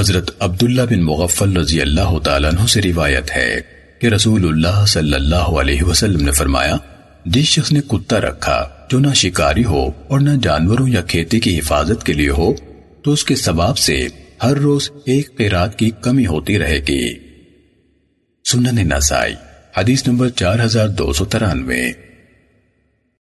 حضرت عبداللہ بن مغفل رضی اللہ تعالیٰ عنہ سے روایت ہے کہ رسول اللہ صلی اللہ علیہ وسلم نے فرمایا، جس شخص نے کتا رکھا جو نہ شکاری ہو اور نہ جانوروں یا کھیتی کی حفاظت کے لیے ہو، تو اس کے ثواب سے ہر روز ایک قیرات کی کمی ہوتی رہے گی۔ سنن نسائی، حدیث نمبر چار ہزار دو سو ترانوے۔